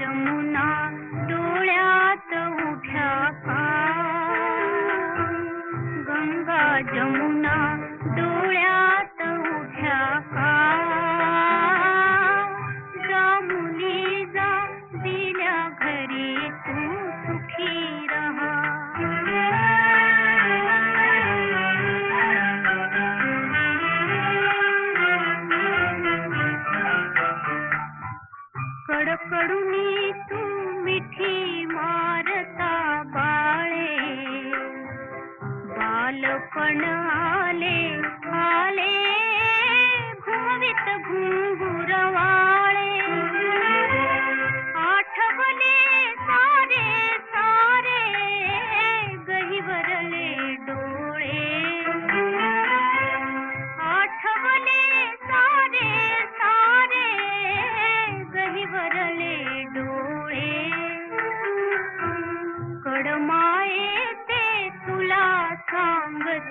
जमुना डोळ्यात कड़कड़ुनी तू मिठी मारता बाळे आले आले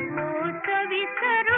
नमो सविसर